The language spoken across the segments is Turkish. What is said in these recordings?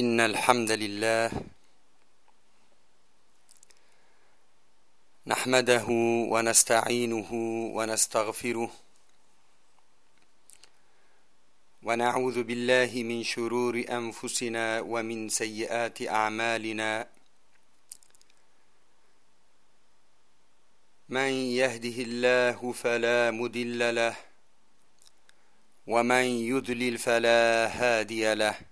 إن الحمد لله نحمده ونستعينه ونستغفره ونعوذ بالله من شرور أنفسنا ومن سيئات أعمالنا. من يهده الله فلا مدل له ومن يدلل فلا هادي له.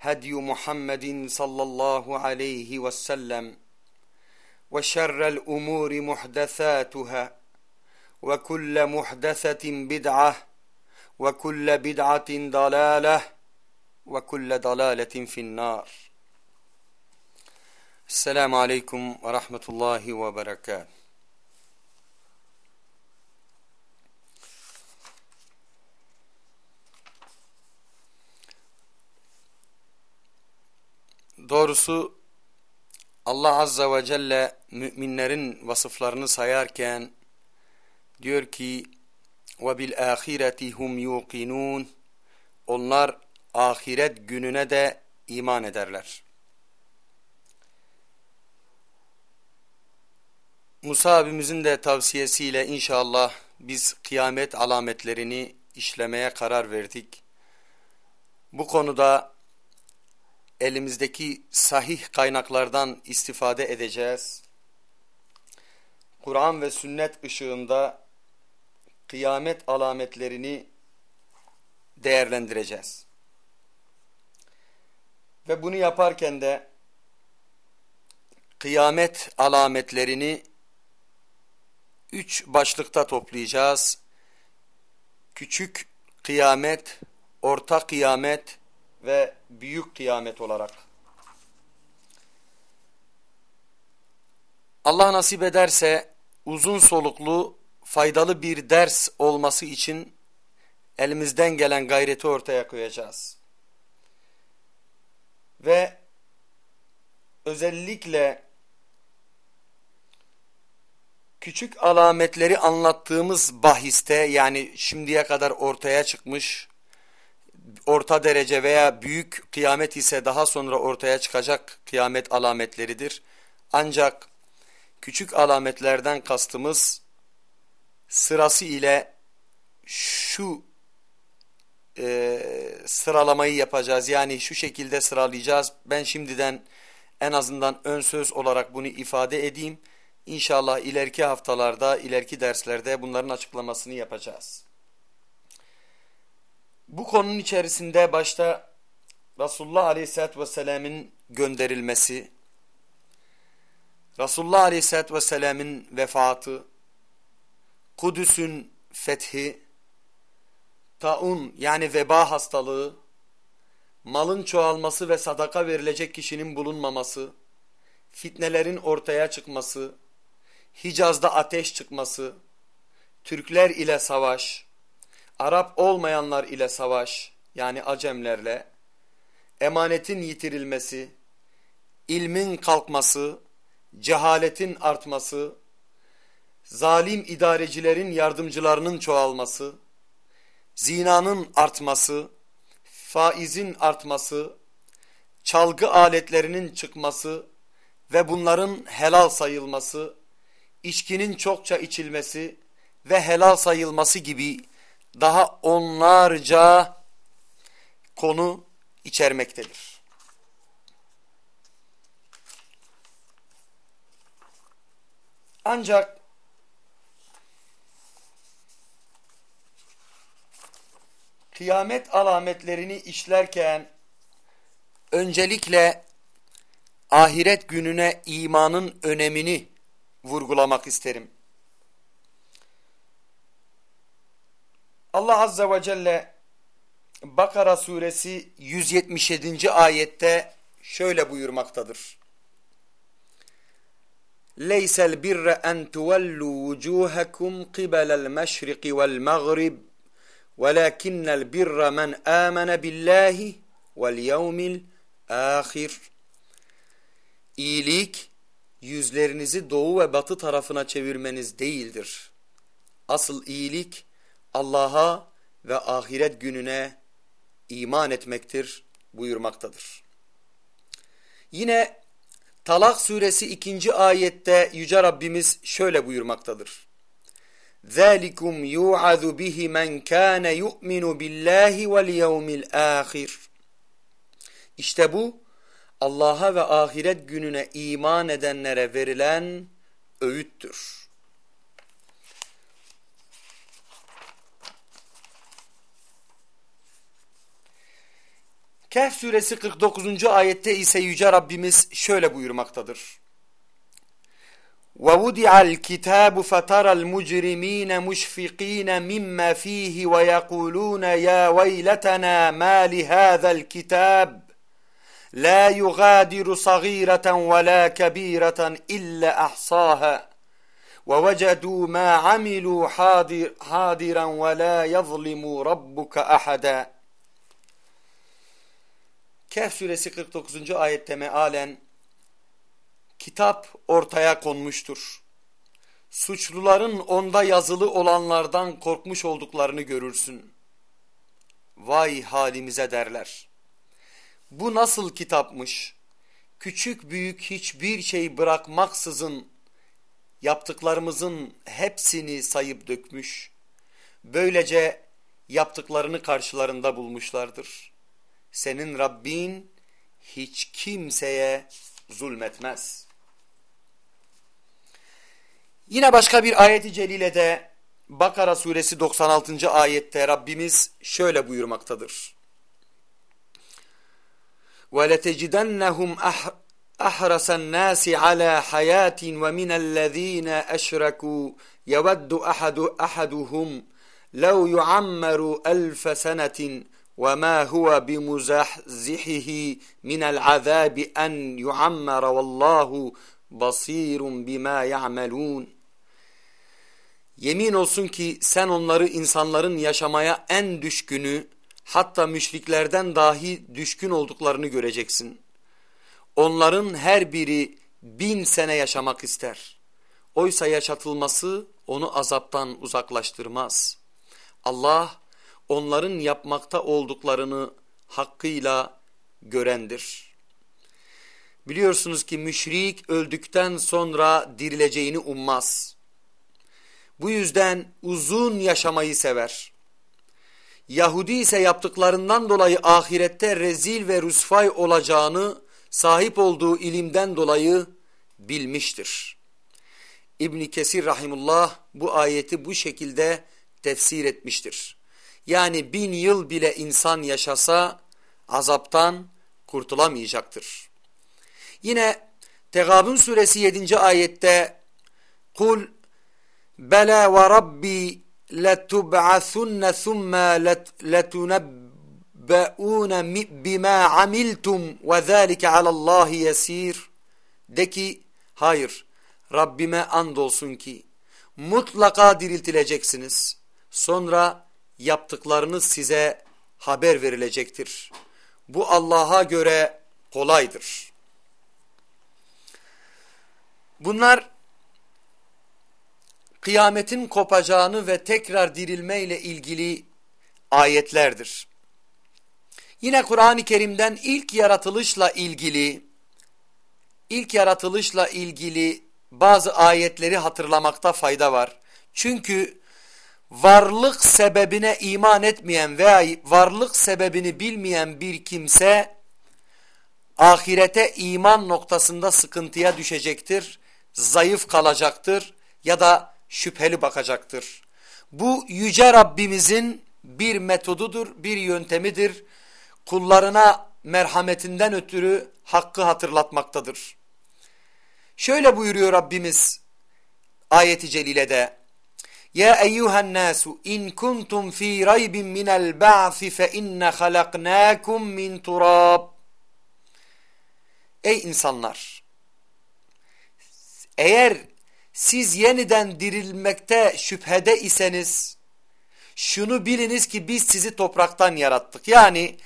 هدي محمد صلى الله عليه وسلم وشر الأمور محدثاتها وكل محدثة بدعة وكل بدعة ضلالة وكل ضلالة في النار. السلام عليكم ورحمة الله وبركاته. Doğrusu Allah Azza ve Celle müminlerin vasıflarını sayarken diyor ki ve bil ahireti hum yuqinun Onlar ahiret gününe de iman ederler. Musa abimizin de tavsiyesiyle inşallah biz kıyamet alametlerini işlemeye karar verdik. Bu konuda elimizdeki sahih kaynaklardan istifade edeceğiz. Kur'an ve sünnet ışığında kıyamet alametlerini değerlendireceğiz. Ve bunu yaparken de kıyamet alametlerini üç başlıkta toplayacağız. Küçük kıyamet, orta kıyamet ve büyük kıyamet olarak. Allah nasip ederse uzun soluklu faydalı bir ders olması için elimizden gelen gayreti ortaya koyacağız. Ve özellikle küçük alametleri anlattığımız bahiste yani şimdiye kadar ortaya çıkmış orta derece veya büyük kıyamet ise daha sonra ortaya çıkacak kıyamet alametleridir. Ancak küçük alametlerden kastımız sırası ile şu e, sıralamayı yapacağız. Yani şu şekilde sıralayacağız. Ben şimdiden en azından ön söz olarak bunu ifade edeyim. İnşallah ileriki haftalarda, ileriki derslerde bunların açıklamasını yapacağız. Bu konunun içerisinde başta Resulullah Aleyhisselatü Vesselam'ın gönderilmesi, Resulullah Aleyhisselatü Vesselam'ın vefatı, Kudüs'ün fethi, taun yani veba hastalığı, malın çoğalması ve sadaka verilecek kişinin bulunmaması, fitnelerin ortaya çıkması, Hicaz'da ateş çıkması, Türkler ile savaş, Arap olmayanlar ile savaş yani Acemlerle, emanetin yitirilmesi, ilmin kalkması, cehaletin artması, zalim idarecilerin yardımcılarının çoğalması, zinanın artması, faizin artması, çalgı aletlerinin çıkması ve bunların helal sayılması, içkinin çokça içilmesi ve helal sayılması gibi daha onlarca konu içermektedir. Ancak kıyamet alametlerini işlerken öncelikle ahiret gününe imanın önemini vurgulamak isterim. Allah Azze ve Celle Bakara suresi 177. ayette şöyle buyurmaktadır. En tuvellu vucuhakum qibelel meşriki vel mağrib velakinnel birre men amene billahi vel yevmil ahir. İyilik yüzlerinizi doğu ve batı tarafına çevirmeniz değildir. Asıl iyilik Allah'a ve ahiret gününe iman etmektir buyurmaktadır. Yine Talak suresi ikinci ayette Yüce Rabbimiz şöyle buyurmaktadır. ذَٰلِكُمْ يُوعَذُ بِهِ مَنْ كَانَ يُؤْمِنُ بِاللّٰهِ وَالْيَوْمِ الْآخِرِ İşte bu Allah'a ve ahiret gününe iman edenlere verilen öğüttür. Kehf suresi 49. ayette ise Yüce Rabbimiz şöyle buyurmaktadır. وَوُدِعَ الْكِتَابُ فَتَرَى الْمُجْرِم۪ينَ مُشْفِق۪ينَ مِمَّا ف۪يهِ وَيَقُولُونَ يَا وَيْلَتَنَا مَا لِهَذَا الْكِتَابِ لَا يُغَادِرُ صَغِيرَةً وَلَا كَبِيرَةً إِلَّا أَحْصَاهَا وَوَجَدُوا مَا عَمِلُوا حَاضِرًا وَلَا يَظْلِمُ رَبُّكَ أَحَدًا Kehf suresi 49. ayette mealen kitap ortaya konmuştur. Suçluların onda yazılı olanlardan korkmuş olduklarını görürsün. Vay halimize derler. Bu nasıl kitapmış? Küçük büyük hiçbir şey bırakmaksızın yaptıklarımızın hepsini sayıp dökmüş. Böylece yaptıklarını karşılarında bulmuşlardır. Senin Rabbin hiç kimseye zulmetmez. Yine başka bir ayeti celilede Bakara suresi 96. ayette Rabbimiz şöyle buyurmaktadır. وَلَتَجِدَنَّهُمْ أَحْرَسَ النَّاسِ عَلَى حَيَاتٍ وَمِنَ الَّذ۪ينَ أَشْرَكُوا يَوَدُّ أَحَدُ أَحَدُهُمْ لَوْ يُعَمَّرُ أَلْفَ سَنَةٍ وَمَا هُوَ بِمُزَحْزِحِهِ مِنَ الْعَذَابِ أَنْ يُعَمَّرَ وَاللّٰهُ بَصِيرٌ بِمَا يَعْمَلُونَ Yemin olsun ki sen onları insanların yaşamaya en düşkünü, hatta müşriklerden dahi düşkün olduklarını göreceksin. Onların her biri bin sene yaşamak ister. Oysa yaşatılması onu azaptan uzaklaştırmaz. Allah onların yapmakta olduklarını hakkıyla görendir. Biliyorsunuz ki müşrik öldükten sonra dirileceğini ummaz. Bu yüzden uzun yaşamayı sever. Yahudi ise yaptıklarından dolayı ahirette rezil ve rüsfay olacağını sahip olduğu ilimden dolayı bilmiştir. İbn Kesir rahimullah bu ayeti bu şekilde tefsir etmiştir. Yani bin yıl bile insan yaşasa azaptan kurtulamayacaktır. Yine Tegabun suresi 7. ayette Kul bela ve rabbi letub'athunne thumma letunebbe'une bima amiltum ve zâlike alallahi yesir. De ki hayır Rabbime andolsun ki mutlaka diriltileceksiniz. Sonra yaptıklarınız size haber verilecektir. Bu Allah'a göre kolaydır. Bunlar kıyametin kopacağını ve tekrar dirilme ile ilgili ayetlerdir. Yine Kur'an-ı Kerim'den ilk yaratılışla ilgili ilk yaratılışla ilgili bazı ayetleri hatırlamakta fayda var. Çünkü varlık sebebine iman etmeyen veya varlık sebebini bilmeyen bir kimse ahirete iman noktasında sıkıntıya düşecektir, zayıf kalacaktır ya da şüpheli bakacaktır. Bu yüce Rabbimizin bir metodudur, bir yöntemidir. Kullarına merhametinden ötürü hakkı hatırlatmaktadır. Şöyle buyuruyor Rabbimiz ayeti celilede. Ya eyyuhen nasu in kuntum fi raybin minel ba'thi fe inne halaknakum min turab. Ey insanlar! Eğer siz yeniden dirilmekte şüphede iseniz, şunu biliniz ki biz sizi topraktan yarattık. Yani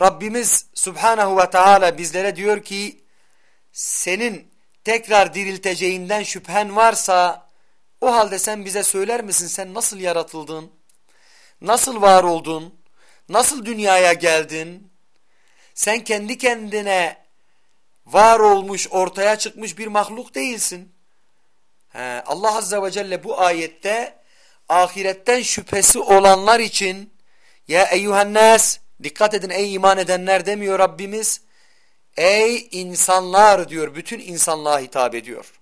Rabbimiz Subhanahu ve Teala bizlere diyor ki, senin tekrar dirilteceğinden şüphen varsa, o halde sen bize söyler misin sen nasıl yaratıldın? Nasıl var oldun? Nasıl dünyaya geldin? Sen kendi kendine var olmuş, ortaya çıkmış bir mahluk değilsin. He, Allah Azze ve Celle bu ayette ahiretten şüphesi olanlar için ya eyyuhennas dikkat edin ey iman edenler demiyor Rabbimiz. Ey insanlar diyor bütün insanlığa hitap ediyor.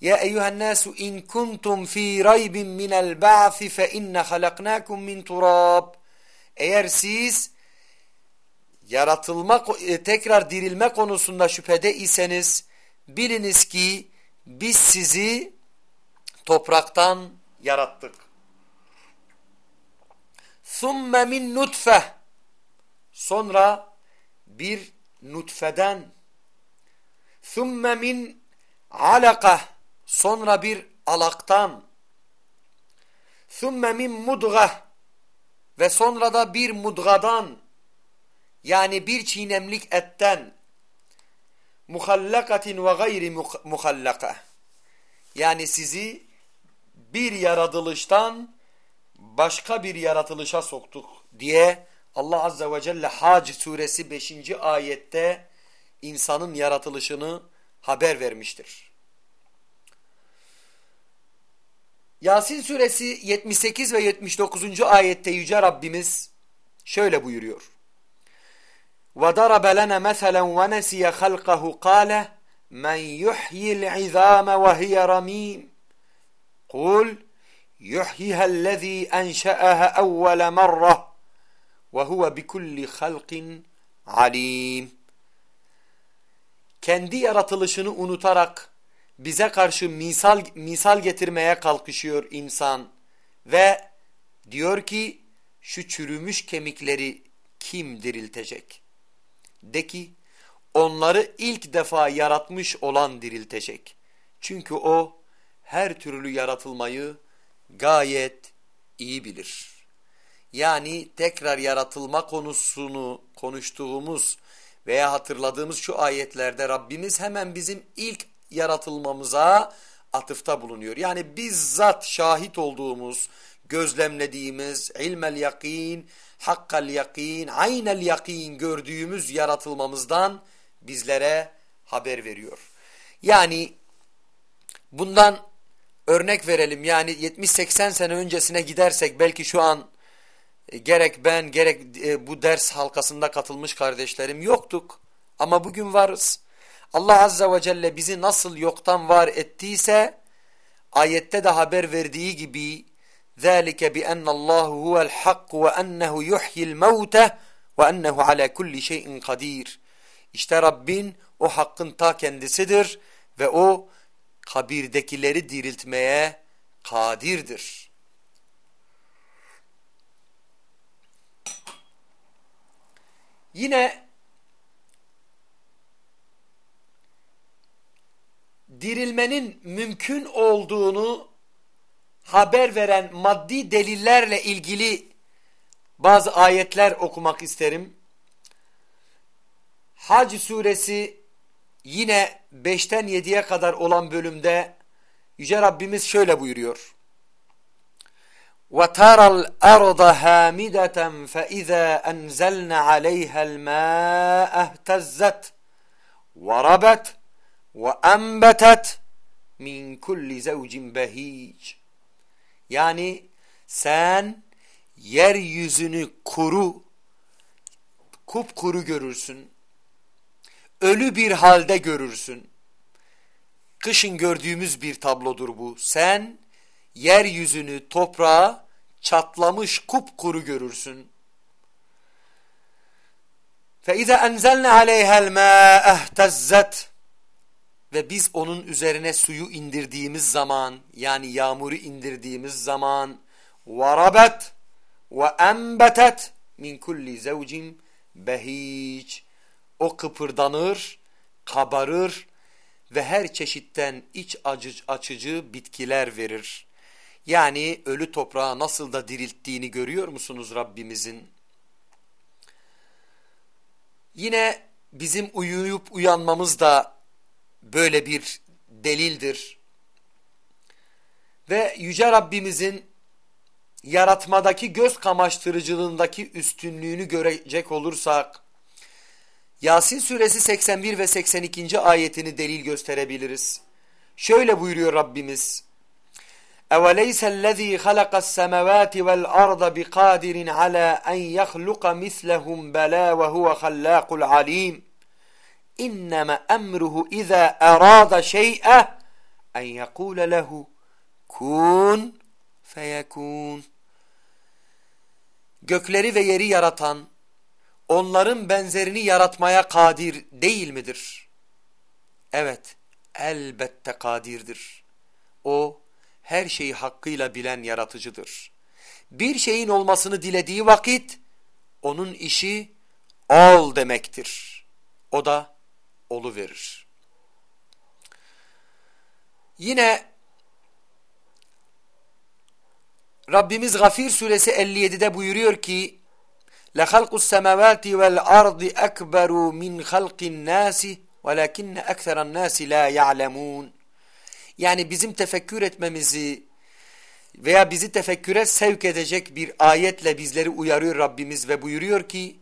Ya eyyuhennasu in kuntum fi raybin minel ba'thi fe inne halaknakum min turab. Eğer siz yaratılma, e, tekrar dirilme konusunda şüphede iseniz biliniz ki biz sizi topraktan yarattık. ثُمَّ min nutfe Sonra bir nutfeden ثُمَّ min alaka Sonra bir alaktan ثُمَّ min mudga Ve sonra da bir mudgadan yani bir çiğnemlik etten ve gayri muhallaka yani sizi bir yaratılıştan başka bir yaratılışa soktuk diye Allah Azze ve Celle Hac suresi 5. ayette insanın yaratılışını haber vermiştir. Yasin suresi 78 ve 79. ayette Yüce Rabbimiz şöyle buyuruyor. وضرب لنا مثلا ونسي خلقه قال من يحيي العظام وهي رميم قل يحييها الذي أنشأها أول مرة وهو بكل خلق alim. Kendi yaratılışını unutarak bize karşı misal, misal getirmeye kalkışıyor insan ve diyor ki şu çürümüş kemikleri kim diriltecek? De ki onları ilk defa yaratmış olan diriltecek. Çünkü o her türlü yaratılmayı gayet iyi bilir. Yani tekrar yaratılma konusunu konuştuğumuz veya hatırladığımız şu ayetlerde Rabbimiz hemen bizim ilk yaratılmamıza atıfta bulunuyor. Yani bizzat şahit olduğumuz, gözlemlediğimiz ilmel yakin, hakkal yakin, aynel yakin gördüğümüz yaratılmamızdan bizlere haber veriyor. Yani bundan örnek verelim yani 70-80 sene öncesine gidersek belki şu an e, gerek ben gerek e, bu ders halkasında katılmış kardeşlerim yoktuk ama bugün varız. Allah Azze ve Celle bizi nasıl yoktan var ettiyse ayette de haber verdiği gibi ذَٰلِكَ بِأَنَّ اللّٰهُ هُوَ الْحَقُّ وَأَنَّهُ يُحْيِ الْمَوْتَ وَأَنَّهُ عَلَى كُلِّ شَيْءٍ قَدِيرٌ İşte Rabbin o hakkın ta kendisidir ve o kabirdekileri diriltmeye kadirdir. Yine dirilmenin mümkün olduğunu haber veren maddi delillerle ilgili bazı ayetler okumak isterim. Hac suresi yine 5'ten 7'ye kadar olan bölümde Yüce Rabbimiz şöyle buyuruyor. وَتَرَى الْأَرْضَ هَامِدَةً فَإِذَا أَنْزَلْنَا عَلَيْهَا الْمَاءَ اهْتَزَّتْ وَرَبَتْ وَأَنْبَتَتْ min kulli zevcin behic. Yani sen yeryüzünü kuru, kupkuru görürsün. Ölü bir halde görürsün. Kışın gördüğümüz bir tablodur bu. Sen yeryüzünü, toprağı çatlamış kupkuru görürsün. فَاِذَا اَنْزَلْنَا عَلَيْهَا الْمَاءَ اهْتَزَّتْ ve biz onun üzerine suyu indirdiğimiz zaman yani yağmuru indirdiğimiz zaman varabet ve embetet min kulli zevcin behic o kıpırdanır, kabarır ve her çeşitten iç acı, açıcı bitkiler verir. Yani ölü toprağı nasıl da dirilttiğini görüyor musunuz Rabbimizin? Yine bizim uyuyup uyanmamız da böyle bir delildir. Ve Yüce Rabbimizin yaratmadaki göz kamaştırıcılığındaki üstünlüğünü görecek olursak, Yasin suresi 81 ve 82. ayetini delil gösterebiliriz. Şöyle buyuruyor Rabbimiz. اَوَلَيْسَ الَّذ۪ي خَلَقَ السَّمَوَاتِ وَالْأَرْضَ بِقَادِرٍ عَلَى أَنْ يَخْلُقَ مِثْلَهُمْ بَلَا وَهُوَ خَلَّاقُ الْعَلِيمِ İnneme emruhu iza arada şey'e en yekule lehu kun feyekun. Gökleri ve yeri yaratan, onların benzerini yaratmaya kadir değil midir? Evet, elbette kadirdir. O, her şeyi hakkıyla bilen yaratıcıdır. Bir şeyin olmasını dilediği vakit, onun işi ol demektir. O da olu verir. Yine Rabbimiz Gafir suresi 57'de buyuruyor ki لَخَلْقُ السَّمَوَاتِ وَالْأَرْضِ أَكْبَرُ مِنْ خَلْقِ النَّاسِ وَلَكِنَّ أَكْثَرَ النَّاسِ لَا يَعْلَمُونَ Yani bizim tefekkür etmemizi veya bizi tefekküre sevk edecek bir ayetle bizleri uyarıyor Rabbimiz ve buyuruyor ki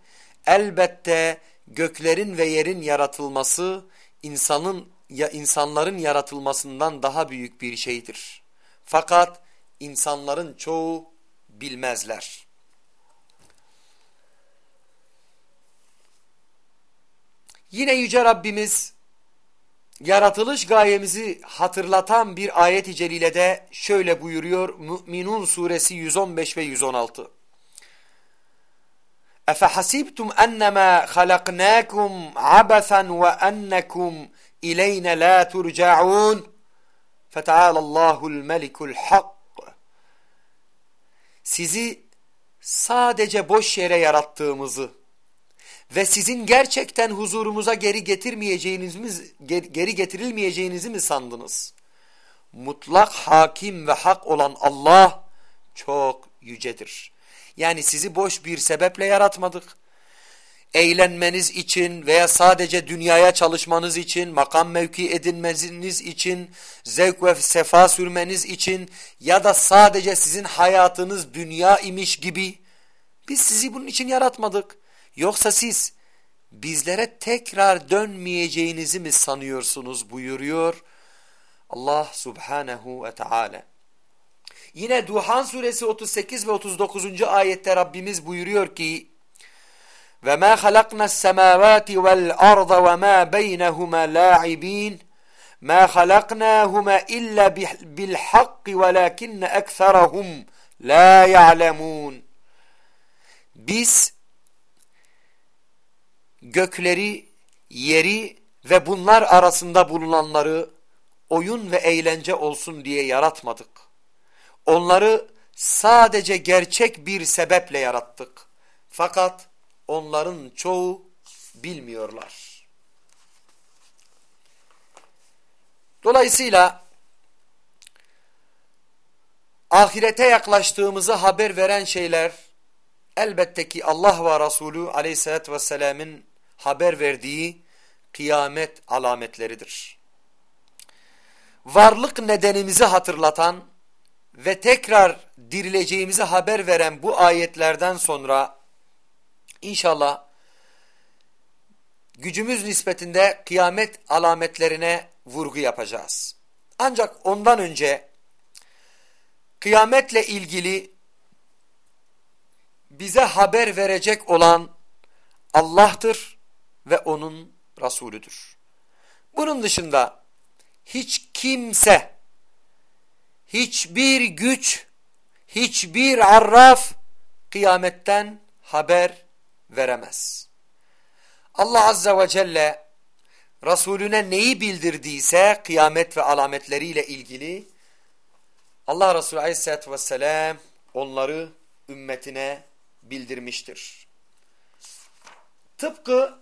elbette göklerin ve yerin yaratılması insanın ya insanların yaratılmasından daha büyük bir şeydir. Fakat insanların çoğu bilmezler. Yine Yüce Rabbimiz yaratılış gayemizi hatırlatan bir ayet-i celilede şöyle buyuruyor Mü'minun suresi 115 ve 116. Efehasibtum ennemâ halaknâkum abathan ve ennekum ileyne la turca'un. Feteâlallâhul melikul hak. Sizi sadece boş yere yarattığımızı ve sizin gerçekten huzurumuza geri getirmeyeceğiniz geri getirilmeyeceğinizi mi sandınız? Mutlak hakim ve hak olan Allah çok yücedir. Yani sizi boş bir sebeple yaratmadık. Eğlenmeniz için veya sadece dünyaya çalışmanız için, makam mevki edinmeniz için, zevk ve sefa sürmeniz için ya da sadece sizin hayatınız dünya imiş gibi biz sizi bunun için yaratmadık. Yoksa siz bizlere tekrar dönmeyeceğinizi mi sanıyorsunuz buyuruyor Allah subhanehu ve teala. Yine Duhan suresi 38 ve 39. ayette Rabbimiz buyuruyor ki ve ma halakna semavati vel arda ve ma beynehuma la'ibin ma halaknahuma illa bil hakki velakinne ekserahum la ya'lemun biz gökleri, yeri ve bunlar arasında bulunanları oyun ve eğlence olsun diye yaratmadık. Onları sadece gerçek bir sebeple yarattık. Fakat onların çoğu bilmiyorlar. Dolayısıyla ahirete yaklaştığımızı haber veren şeyler elbette ki Allah ve Resulü aleyhissalatü vesselam'ın haber verdiği kıyamet alametleridir. Varlık nedenimizi hatırlatan ve tekrar dirileceğimizi haber veren bu ayetlerden sonra inşallah gücümüz nispetinde kıyamet alametlerine vurgu yapacağız. Ancak ondan önce kıyametle ilgili bize haber verecek olan Allah'tır ve onun Resulüdür. Bunun dışında hiç kimse, hiçbir güç, hiçbir arraf kıyametten haber veremez. Allah Azze ve Celle Resulüne neyi bildirdiyse kıyamet ve alametleriyle ilgili Allah Resulü Aleyhisselatü Vesselam onları ümmetine bildirmiştir. Tıpkı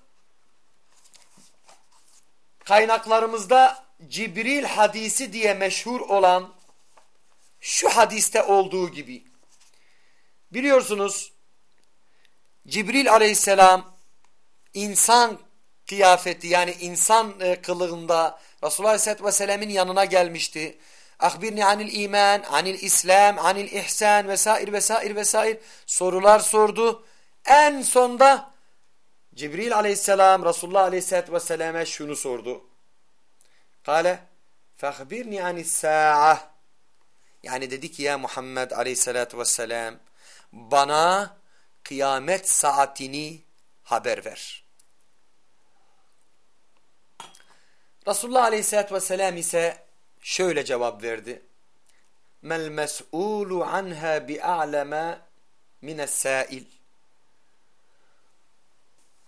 kaynaklarımızda Cibril hadisi diye meşhur olan şu hadiste olduğu gibi biliyorsunuz Cibril aleyhisselam insan kıyafeti yani insan e, kılığında Resulullah aleyhisselatü vesselam'ın yanına gelmişti. Akbirni anil iman, anil İslam, anil ihsan vesaire vesaire vesaire sorular sordu. En sonda Cibril aleyhisselam Resulullah aleyhisselatü vesselam'a şunu sordu. Kale fahbirni anis sa'a yani dedi ki ya Muhammed aleyhisselatü vesselam bana kıyamet saatini haber ver. Resulullah aleyhisselatü vesselam ise şöyle cevap verdi. Mel mes'ulu anha bi'a'leme mine's-sâil.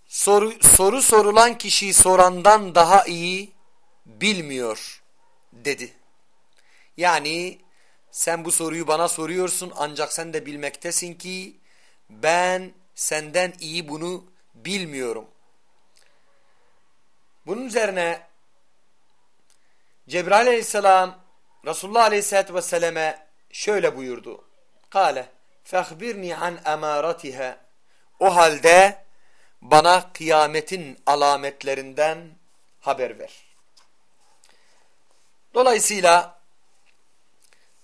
Soru, soru sorulan kişiyi sorandan daha iyi bilmiyor dedi. Yani sen bu soruyu bana soruyorsun ancak sen de bilmektesin ki ben senden iyi bunu bilmiyorum. Bunun üzerine Cebrail aleyhisselam Resulullah aleyhisselatü vesselam'e şöyle buyurdu. Kale fehbirni an emaratiha. O halde bana kıyametin alametlerinden haber ver. Dolayısıyla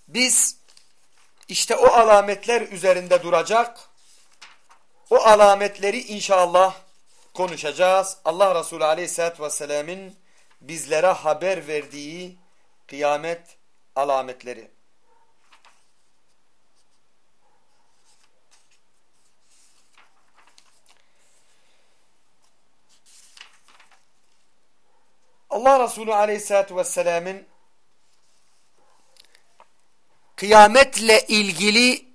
biz işte o alametler üzerinde duracak, o alametleri inşallah konuşacağız. Allah Resulü Aleyhisselatü Vesselam'ın bizlere haber verdiği kıyamet alametleri. Allah Resulü Aleyhisselatü Vesselam'ın kıyametle ilgili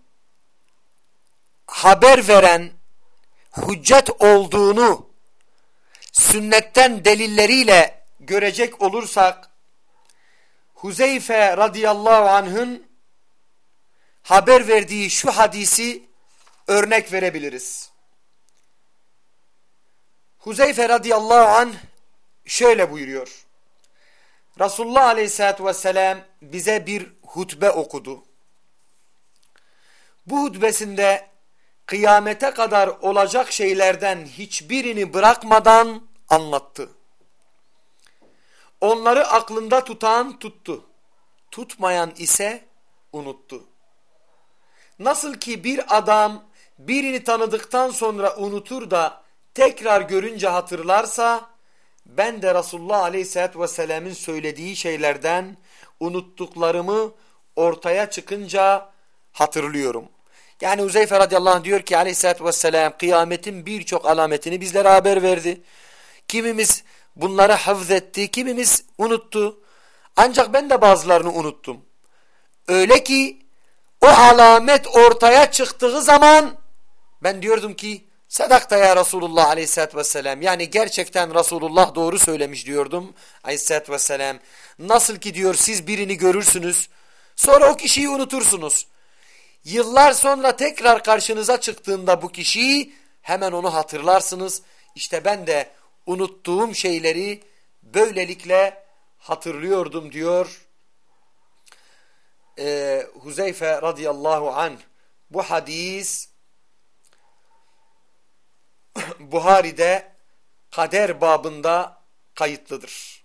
haber veren hüccet olduğunu sünnetten delilleriyle görecek olursak Huzeyfe radıyallahu anh'ın haber verdiği şu hadisi örnek verebiliriz. Huzeyfe radıyallahu anh şöyle buyuruyor. Resulullah aleyhissalatü vesselam bize bir hutbe okudu. Bu hutbesinde kıyamete kadar olacak şeylerden hiçbirini bırakmadan anlattı. Onları aklında tutan tuttu. Tutmayan ise unuttu. Nasıl ki bir adam birini tanıdıktan sonra unutur da tekrar görünce hatırlarsa ben de Resulullah Aleyhisselatü Vesselam'ın söylediği şeylerden unuttuklarımı ortaya çıkınca hatırlıyorum. Yani Uzeyfe radıyallahu anh diyor ki aleyhissalatü vesselam kıyametin birçok alametini bizlere haber verdi. Kimimiz bunları hafzetti, kimimiz unuttu. Ancak ben de bazılarını unuttum. Öyle ki o alamet ortaya çıktığı zaman ben diyordum ki Sadakta ya Resulullah aleyhissalatü vesselam. Yani gerçekten Resulullah doğru söylemiş diyordum aleyhissalatü vesselam. Nasıl ki diyor siz birini görürsünüz. Sonra o kişiyi unutursunuz. Yıllar sonra tekrar karşınıza çıktığında bu kişiyi hemen onu hatırlarsınız. İşte ben de unuttuğum şeyleri böylelikle hatırlıyordum diyor. Ee, Huzeyfe radıyallahu anh bu hadis Buhari'de kader babında kayıtlıdır.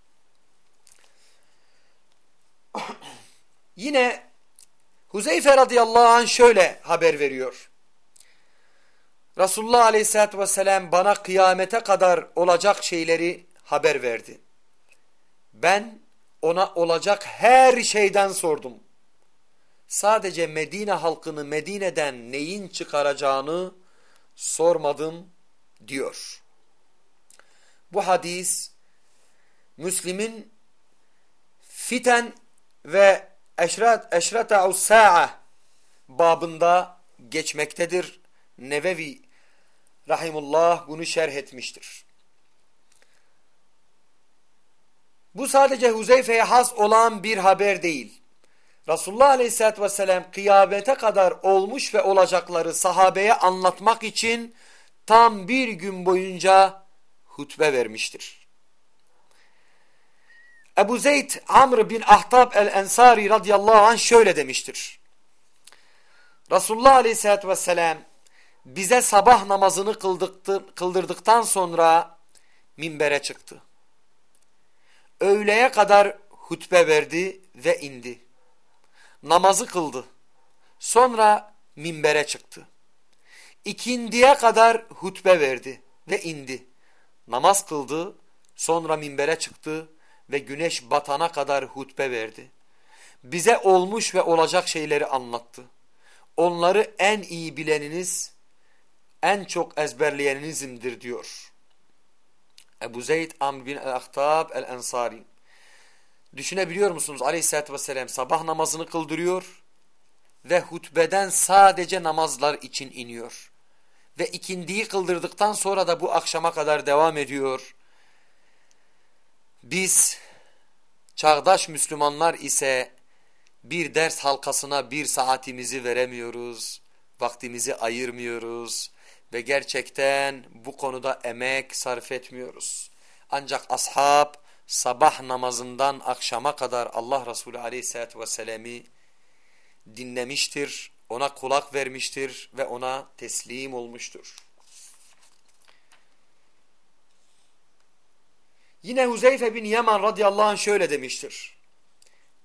Yine Huzeyfe radıyallahu anh şöyle haber veriyor. Resulullah aleyhissalatü vesselam bana kıyamete kadar olacak şeyleri haber verdi. Ben ona olacak her şeyden sordum. Sadece Medine halkını Medine'den neyin çıkaracağını sormadım diyor. Bu hadis Müslim'in fiten ve eşrat eşrata'us sa'a babında geçmektedir. Nevevi rahimullah bunu şerh etmiştir. Bu sadece Huzeyfe'ye has olan bir haber değil. Resulullah Aleyhisselatü Vesselam kıyamete kadar olmuş ve olacakları sahabeye anlatmak için tam bir gün boyunca hutbe vermiştir. Ebu Zeyd Amr bin Ahtab el-Ensari radıyallahu anh şöyle demiştir. Resulullah Aleyhisselatü Vesselam bize sabah namazını kıldırdıktan sonra minbere çıktı. Öğleye kadar hutbe verdi ve indi. Namazı kıldı. Sonra minbere çıktı. İkindiye kadar hutbe verdi ve indi. Namaz kıldı, sonra minbere çıktı ve güneş batana kadar hutbe verdi. Bize olmuş ve olacak şeyleri anlattı. Onları en iyi bileniniz, en çok ezberleyeninizimdir diyor. Ebu Zeyd Amr bin el-Ahtab el-Ensari. Düşünebiliyor musunuz? Aleyhisselatü vesselam sabah namazını kıldırıyor ve hutbeden sadece namazlar için iniyor. Ve ikindiyi kıldırdıktan sonra da bu akşama kadar devam ediyor. Biz çağdaş Müslümanlar ise bir ders halkasına bir saatimizi veremiyoruz, vaktimizi ayırmıyoruz ve gerçekten bu konuda emek sarf etmiyoruz. Ancak ashab sabah namazından akşama kadar Allah Resulü aleyhissalatü vesselam'ı dinlemiştir, ona kulak vermiştir ve ona teslim olmuştur. Yine Huzeyfe bin Yaman radıyallahu anh şöyle demiştir.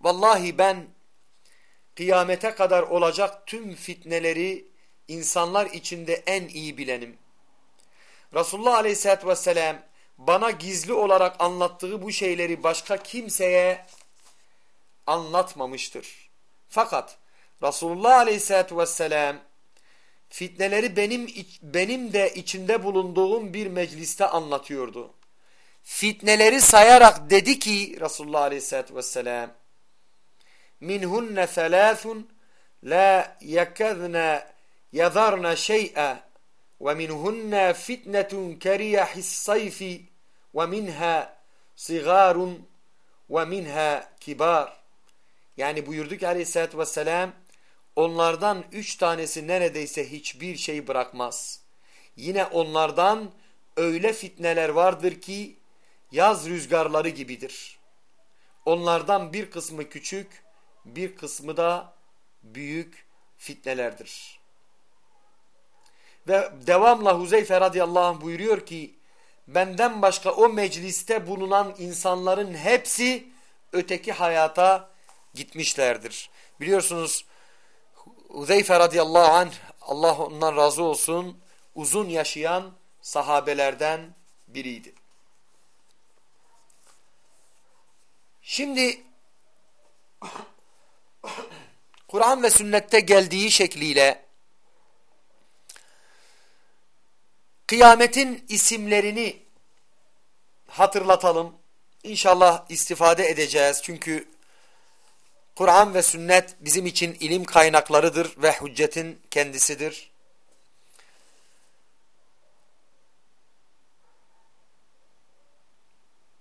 Vallahi ben kıyamete kadar olacak tüm fitneleri insanlar içinde en iyi bilenim. Resulullah aleyhissalatü vesselam bana gizli olarak anlattığı bu şeyleri başka kimseye anlatmamıştır. Fakat Resulullah aleyhissalatü vesselam fitneleri benim, benim de içinde bulunduğum bir mecliste anlatıyordu. Fitneleri sayarak dedi ki Resulullah aleyhissalatü vesselam minhunne thelâthun la yekezne yadharna şey'e ve minhunne fitnetun keriyahis sayfi ve minha sigarun ve minha kibar. Yani buyurdu ki aleyhissalatü vesselam onlardan üç tanesi neredeyse hiçbir şey bırakmaz. Yine onlardan öyle fitneler vardır ki yaz rüzgarları gibidir. Onlardan bir kısmı küçük, bir kısmı da büyük fitnelerdir. Ve devamla Huzeyfe radıyallahu anh buyuruyor ki benden başka o mecliste bulunan insanların hepsi öteki hayata gitmişlerdir. Biliyorsunuz Huzeyfe radıyallahu anh Allah ondan razı olsun uzun yaşayan sahabelerden biriydi. Şimdi Kur'an ve sünnette geldiği şekliyle kıyametin isimlerini hatırlatalım. İnşallah istifade edeceğiz. Çünkü Kur'an ve sünnet bizim için ilim kaynaklarıdır ve hüccetin kendisidir.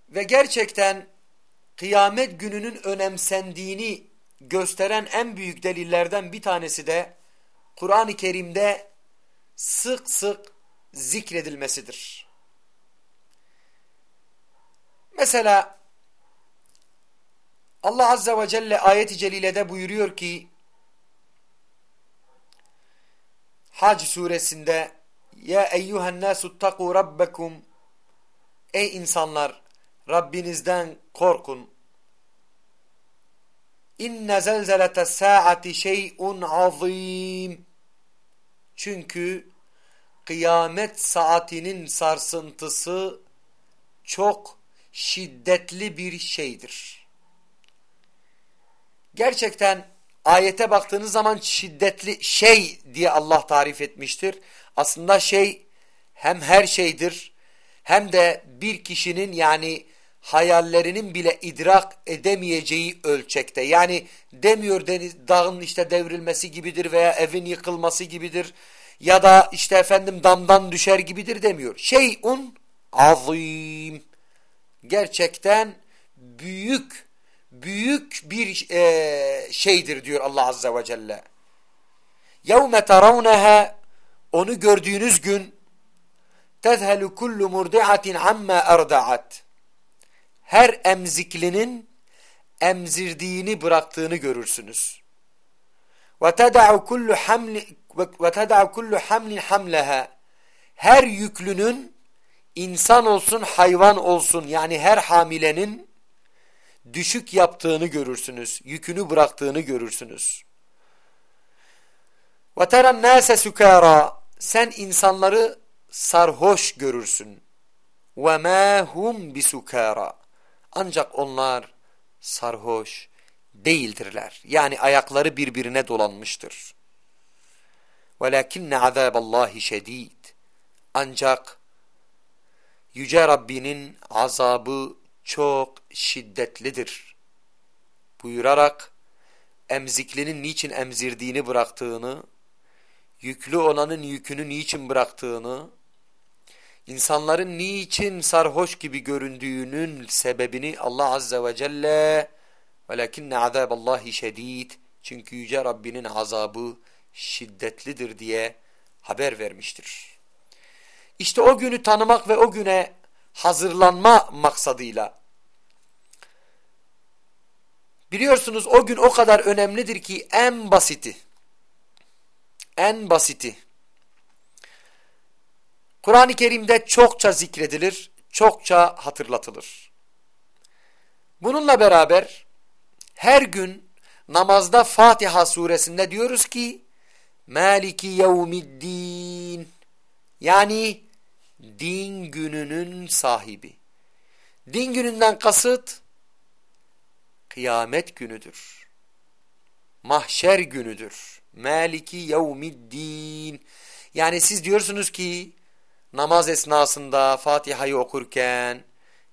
Ve gerçekten kıyamet gününün önemsendiğini gösteren en büyük delillerden bir tanesi de Kur'an-ı Kerim'de sık sık zikredilmesidir. Mesela Allah Azze ve Celle ayet-i celilede buyuruyor ki Hac suresinde Ya eyyühen nâsuttaku rabbekum Ey insanlar Rabbinizden korkun. İnne zelzelete saati şey'un azim. Çünkü kıyamet saatinin sarsıntısı çok şiddetli bir şeydir. Gerçekten ayete baktığınız zaman şiddetli şey diye Allah tarif etmiştir. Aslında şey hem her şeydir hem de bir kişinin yani hayallerinin bile idrak edemeyeceği ölçekte. Yani demiyor deniz, dağın işte devrilmesi gibidir veya evin yıkılması gibidir ya da işte efendim damdan düşer gibidir demiyor. Şeyun azim. Gerçekten büyük büyük bir e, şeydir diyor Allah Azze ve Celle. يَوْمَ تَرَوْنَهَا Onu gördüğünüz gün تَذْهَلُ كُلُّ مُرْدِعَةٍ عَمَّا اَرْدَعَتْ Her emziklinin emzirdiğini bıraktığını görürsünüz. وَتَدَعُ كُلُّ حَمْلٍ وَتَدَعُ كُلُّ حَمْلٍ حَمْلَهَا Her yüklünün insan olsun hayvan olsun yani her hamilenin düşük yaptığını görürsünüz. Yükünü bıraktığını görürsünüz. وَتَرَى النَّاسَ سُكَارًا Sen insanları sarhoş görürsün. وَمَا هُمْ بِسُكَارًا Ancak onlar sarhoş değildirler. Yani ayakları birbirine dolanmıştır. وَلَكِنَّ عَذَابَ اللّٰهِ شَد۪يدٍ Ancak Yüce Rabbinin azabı çok şiddetlidir. Buyurarak emziklinin niçin emzirdiğini bıraktığını, yüklü olanın yükünü niçin bıraktığını, insanların niçin sarhoş gibi göründüğünün sebebini Allah Azze ve Celle وَلَكِنَّ عَذَابَ اللّٰهِ شَد۪يدٍ Çünkü Yüce Rabbinin azabı şiddetlidir diye haber vermiştir. İşte o günü tanımak ve o güne hazırlanma maksadıyla. Biliyorsunuz o gün o kadar önemlidir ki en basiti, en basiti. Kur'an-ı Kerim'de çokça zikredilir, çokça hatırlatılır. Bununla beraber her gün namazda Fatiha suresinde diyoruz ki Maliki yevmiddin yani din gününün sahibi. Din gününden kasıt kıyamet günüdür. Mahşer günüdür. Maliki yevmiddin. Yani siz diyorsunuz ki namaz esnasında Fatiha'yı okurken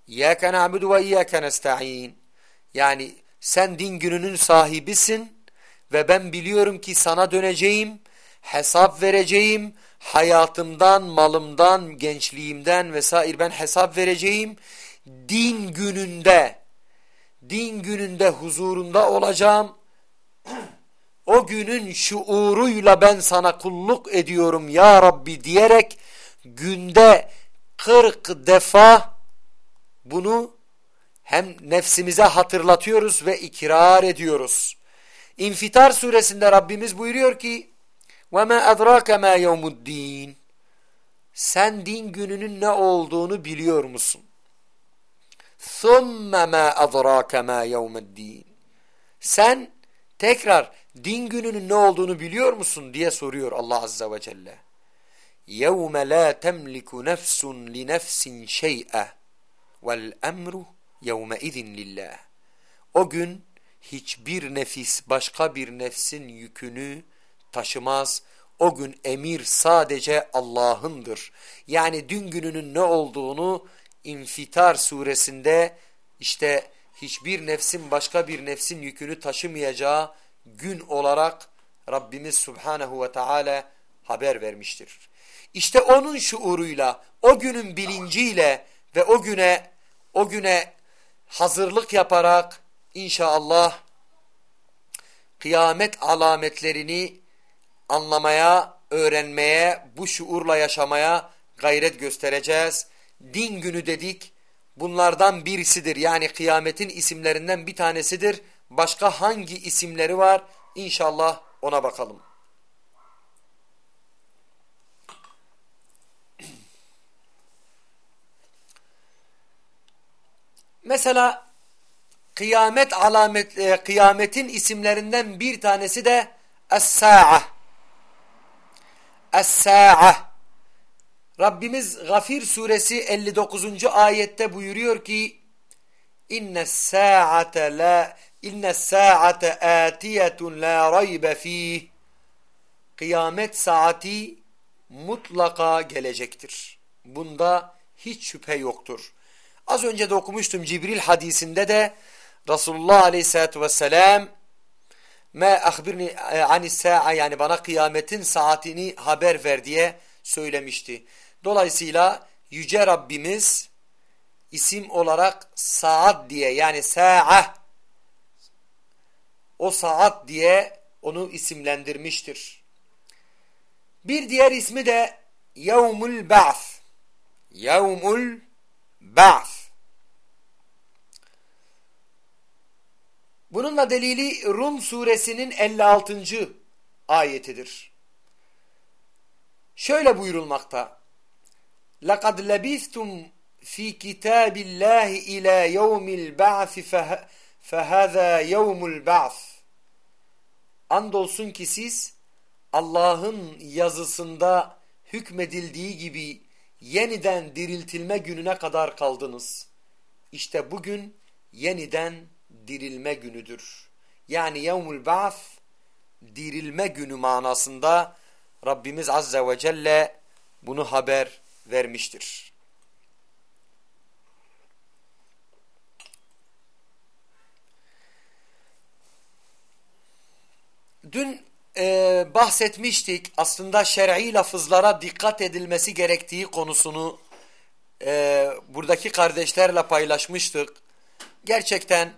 İyyâke na'budu ve iyyâke nesta'in. Yani sen din gününün sahibisin ve ben biliyorum ki sana döneceğim, hesap vereceğim, hayatımdan, malımdan, gençliğimden vesaire ben hesap vereceğim. Din gününde, din gününde huzurunda olacağım. O günün şuuruyla ben sana kulluk ediyorum ya Rabbi diyerek günde 40 defa bunu hem nefsimize hatırlatıyoruz ve ikrar ediyoruz. İnfitar suresinde Rabbimiz buyuruyor ki وَمَا أَدْرَاكَ مَا يَوْمُ الدِّينِ Sen din gününün ne olduğunu biliyor musun? ثُمَّ مَا أَدْرَاكَ مَا يَوْمُ الدِّينِ Sen tekrar din gününün ne olduğunu biliyor musun diye soruyor Allah Azze ve Celle. يَوْمَ لَا تَمْلِكُ نَفْسٌ لِنَفْسٍ شَيْئًا وَالْأَمْرُ يَوْمَئِذٍ لِلّٰهِ O gün hiçbir nefis başka bir nefsin yükünü taşımaz. O gün emir sadece Allah'ındır. Yani dün gününün ne olduğunu İnfitar suresinde işte hiçbir nefsin başka bir nefsin yükünü taşımayacağı gün olarak Rabbimiz Subhanahu ve Teala haber vermiştir. İşte onun şuuruyla, o günün bilinciyle ve o güne o güne hazırlık yaparak inşallah kıyamet alametlerini anlamaya, öğrenmeye, bu şuurla yaşamaya gayret göstereceğiz. Din günü dedik, bunlardan birisidir. Yani kıyametin isimlerinden bir tanesidir. Başka hangi isimleri var? İnşallah ona bakalım. Mesela kıyamet alamet e, kıyametin isimlerinden bir tanesi de Es-Sa'a. Es-Sa'a. Rabbimiz Gafir suresi 59. ayette buyuruyor ki İnne sa'ate la inne sa'ate atiyetun la raybe fih. Kıyamet saati mutlaka gelecektir. Bunda hiç şüphe yoktur. Az önce de okumuştum Cibril hadisinde de Resulullah aleyhissalatü vesselam me ahbirni anis sa'a yani bana kıyametin saatini haber ver diye söylemişti. Dolayısıyla Yüce Rabbimiz isim olarak saat diye yani sa'a o saat diye onu isimlendirmiştir. Bir diğer ismi de Yevmul Ba'th. Yevmul Ba'th. Bununla delili Rum suresinin 56. ayetidir. Şöyle buyurulmakta. لَقَدْ لَبِثْتُمْ فِي كِتَابِ اللّٰهِ اِلَى يَوْمِ الْبَعْثِ فَهَذَا يَوْمُ الْبَعْثِ Andolsun ki siz Allah'ın yazısında hükmedildiği gibi yeniden diriltilme gününe kadar kaldınız. İşte bugün yeniden dirilme günüdür. Yani yevmul ba'th dirilme günü manasında Rabbimiz Azze ve Celle bunu haber vermiştir. Dün e, bahsetmiştik aslında şer'i lafızlara dikkat edilmesi gerektiği konusunu e, buradaki kardeşlerle paylaşmıştık. Gerçekten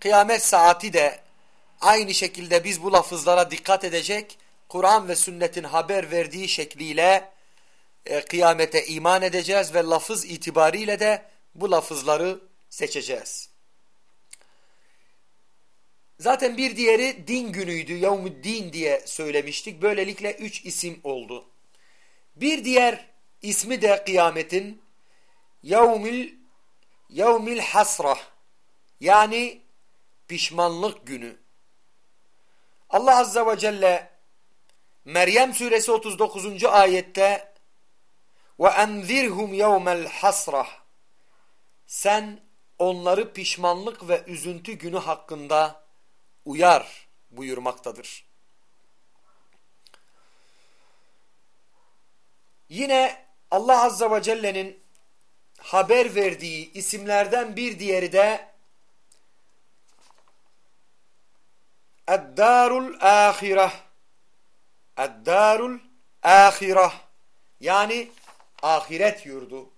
kıyamet saati de aynı şekilde biz bu lafızlara dikkat edecek, Kur'an ve sünnetin haber verdiği şekliyle e, kıyamete iman edeceğiz ve lafız itibariyle de bu lafızları seçeceğiz. Zaten bir diğeri din günüydü. Yevmuddin diye söylemiştik. Böylelikle üç isim oldu. Bir diğer ismi de kıyametin Yevmil Yevmil Hasrah yani pişmanlık günü. Allah Azze ve Celle Meryem suresi 39. ayette ve enzirhum yevmel hasrah sen onları pişmanlık ve üzüntü günü hakkında uyar buyurmaktadır. Yine Allah Azze ve Celle'nin haber verdiği isimlerden bir diğeri de Eddarul Ahireh Eddarul Ahireh yani ahiret yurdu.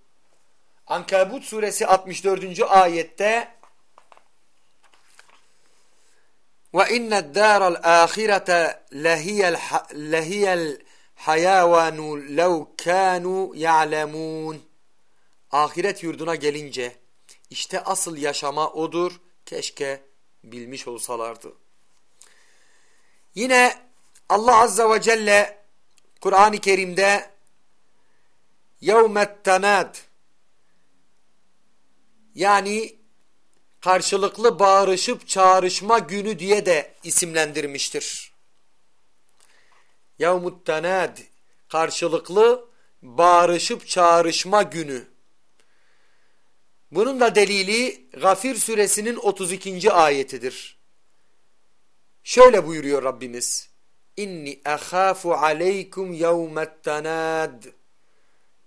Ankabut suresi 64. ayette ve inned daral ahirete lehiyel lehiyel hayavanu lev kanu ya'lemun Ahiret yurduna gelince işte asıl yaşama odur keşke bilmiş olsalardı. Yine Allah Azze ve Celle Kur'an-ı Kerim'de yevmet tanad yani karşılıklı bağırışıp çağrışma günü diye de isimlendirmiştir. Yevmut tanad karşılıklı bağırışıp çağrışma günü. Bunun da delili Gafir suresinin 32. ayetidir. Şöyle buyuruyor Rabbimiz. İnni ahafu aleykum yevmet tanad.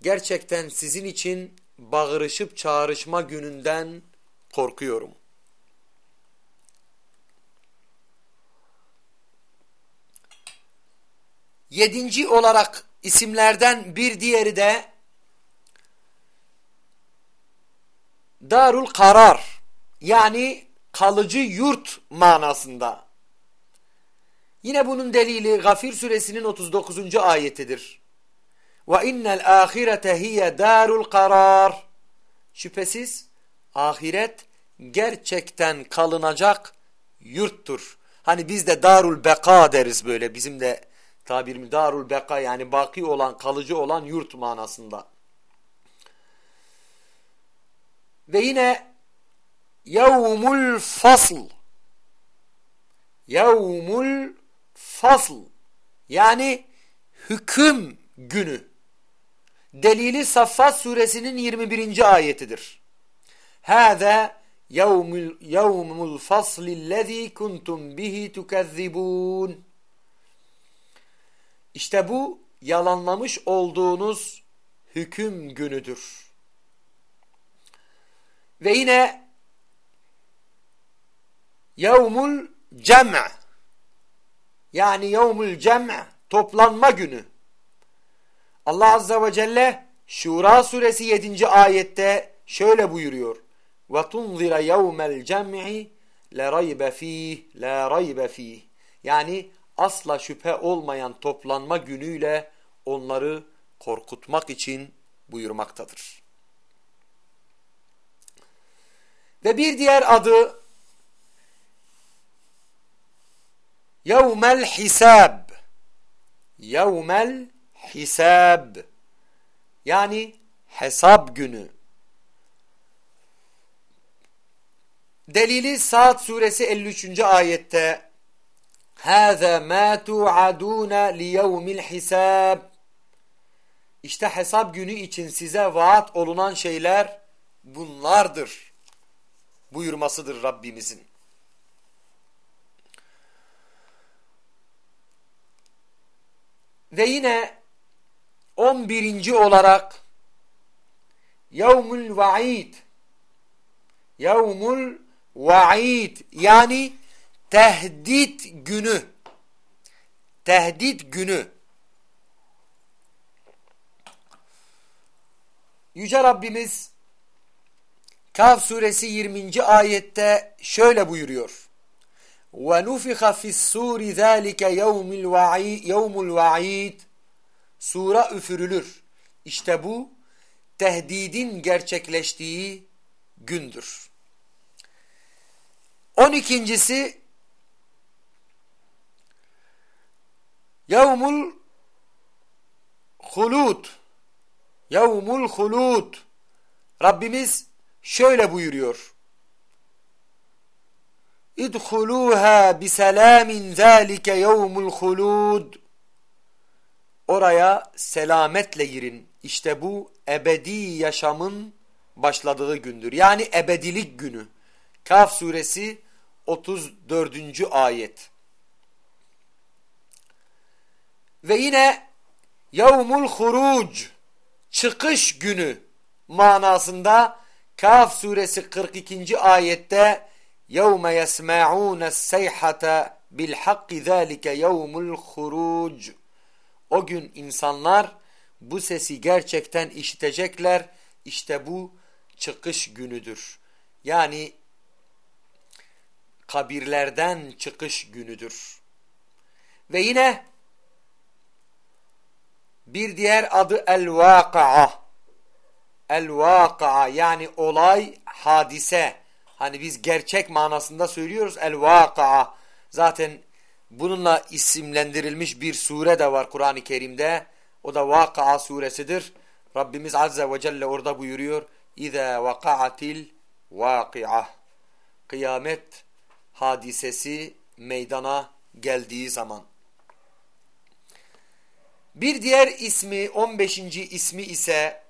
Gerçekten sizin için bağırışıp çağrışma gününden korkuyorum. Yedinci olarak isimlerden bir diğeri de Darul Karar yani kalıcı yurt manasında. Yine bunun delili Gafir suresinin 39. ayetidir. Ve innel ahirete hiye darul. Şüphesiz ahiret gerçekten kalınacak yurttur. Hani biz de darul beka deriz böyle bizim de tabirimiz darul beka yani baki olan kalıcı olan yurt manasında. Ve yine yevmul fasl. Yevmul fasl. Yani hüküm günü. Delili Saffat suresinin 21. ayetidir. Hâzâ yevmul, yevmul faslillezî kuntum bihi tukezzibûn. İşte bu yalanlamış olduğunuz hüküm günüdür. Ve yine yevmul cem' yani yevmul cem' toplanma günü. Allah Azze ve Celle Şura suresi 7. ayette şöyle buyuruyor. وَتُنْظِرَ يَوْمَ الْجَمْعِ لَرَيْبَ ف۪يهِ لَا رَيْبَ ف۪يهِ Yani asla şüphe olmayan toplanma günüyle onları korkutmak için buyurmaktadır. Ve bir diğer adı yevmel hisab yevmel hisab yani hesap günü. Delili Saat suresi 53. ayette هَذَا مَا تُعَدُونَ لِيَوْمِ الْحِسَابِ İşte hesap günü için size vaat olunan şeyler bunlardır buyurmasıdır Rabbimizin. Ve yine 11. olarak Yevmül Vaid Yevmül Vaid yani tehdit günü tehdit günü Yüce Rabbimiz Kaf suresi 20. ayette şöyle buyuruyor. وَنُفِخَ فِي السُّورِ ذَٰلِكَ يَوْمُ الْوَعِيدِ Sura üfürülür. İşte bu tehdidin gerçekleştiği gündür. On ikincisi Yevmul hulud Yevmul hulud Rabbimiz şöyle buyuruyor. İdhuluha biselamin zâlike yevmul hulud Oraya selametle girin. İşte bu ebedi yaşamın başladığı gündür. Yani ebedilik günü. Kaf suresi 34. ayet. Ve yine yevmul huruc çıkış günü manasında Kaf suresi 42. ayette يَوْمَ يَسْمَعُونَ السَّيْحَةَ بِالْحَقِّ ذَٰلِكَ يَوْمُ الْخُرُوجِ O gün insanlar bu sesi gerçekten işitecekler. İşte bu çıkış günüdür. Yani kabirlerden çıkış günüdür. Ve yine bir diğer adı el-vaka'a. El-vaka'a yani olay, hadise. Hani biz gerçek manasında söylüyoruz el-vaka'a. Zaten bununla isimlendirilmiş bir sure de var Kur'an-ı Kerim'de. O da Vaka'a suresidir. Rabbimiz Azze ve Celle orada buyuruyor. İza vaka'atil vaki'a. Kıyamet hadisesi meydana geldiği zaman. Bir diğer ismi 15. ismi ise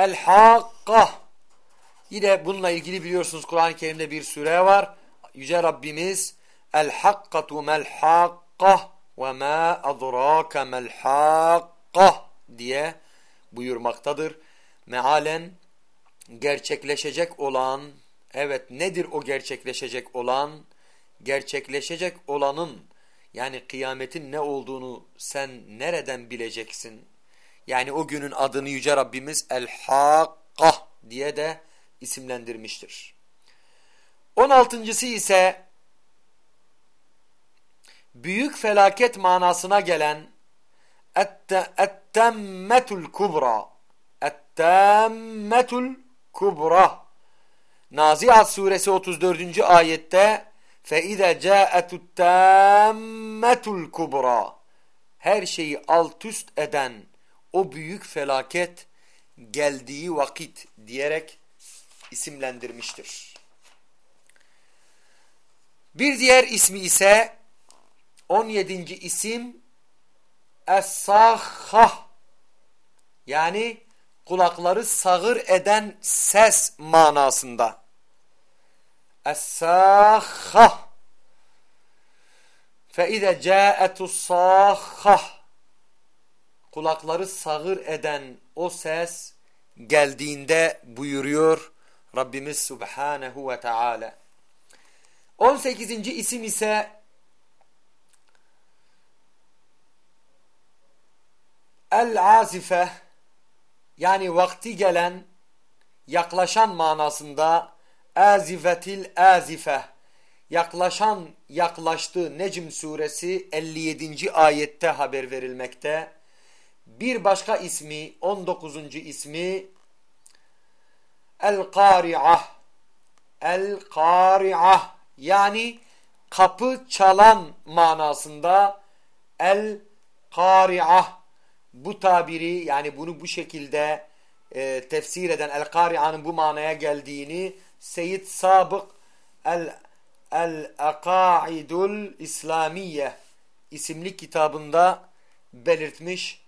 El-Hakka. El-Hakka. Yine bununla ilgili biliyorsunuz Kur'an-ı Kerim'de bir sure var. Yüce Rabbimiz El-Hakkatu mel-Hakka ve ma adraka mel-Hakka diye buyurmaktadır. Mealen gerçekleşecek olan, evet nedir o gerçekleşecek olan? Gerçekleşecek olanın yani kıyametin ne olduğunu sen nereden bileceksin? Yani o günün adını Yüce Rabbimiz El-Hakka diye de isimlendirmiştir. On altıncısı ise büyük felaket manasına gelen ettemmetul kubra ettemmetul kubra Naziat suresi 34. ayette فَاِذَا جَاءَتُ التَّامَّةُ الْكُبْرَى Her şeyi alt üst eden o büyük felaket geldiği vakit diyerek isimlendirmiştir. Bir diğer ismi ise 17. isim Es-Sahhah yani kulakları sağır eden ses manasında. Es-Sahhah فَاِذَا جَاءَتُ الصَّاخَّةِ Kulakları sağır eden o ses geldiğinde buyuruyor Rabbimiz Subhanehu ve Teala. 18. isim ise El-Azife yani vakti gelen, yaklaşan manasında Azifetil Azife yaklaşan yaklaştı Necm suresi 57. ayette haber verilmekte. Bir başka ismi 19. ismi El-Kari'ah El-Kari'ah yani kapı çalan manasında El-Kari'ah bu tabiri yani bunu bu şekilde e, tefsir eden El-Kari'a'nın bu manaya geldiğini Seyyid Sabık El El-Akaidul İslamiye isimli kitabında belirtmiş.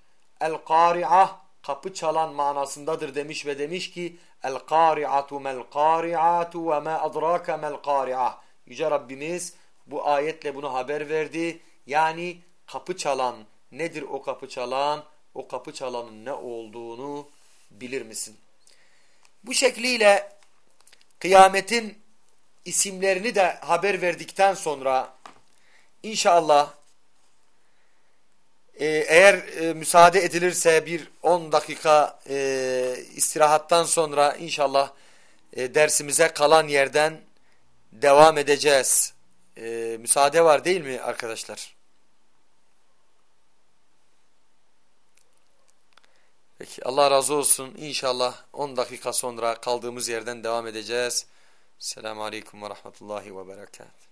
El-Kari'ah kapı çalan manasındadır demiş ve demiş ki El-Kari'atu mel-Kari'atu ve ma adraka mel-Kari'ah Yüce Rabbimiz bu ayetle bunu haber verdi. Yani kapı çalan nedir o kapı çalan? O kapı çalanın ne olduğunu bilir misin? Bu şekliyle kıyametin isimlerini de haber verdikten sonra inşallah e, eğer e, müsaade edilirse bir 10 dakika e, istirahattan sonra inşallah e, dersimize kalan yerden devam edeceğiz. E, müsaade var değil mi arkadaşlar? Peki Allah razı olsun. İnşallah 10 dakika sonra kaldığımız yerden devam edeceğiz. Selamun Aleyküm ve Rahmetullahi ve Berekat.